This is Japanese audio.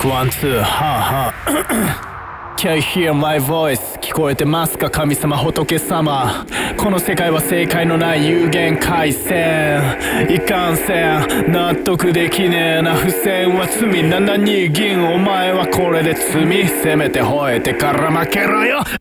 クワンツーはあはあ Can you hear my voice? 聞こえてますか神様仏様。この世界は正解のない有限回線。いかんせん。納得できねえな。不正は罪。7二銀。お前はこれで罪。せめて吠えてから負けろよ「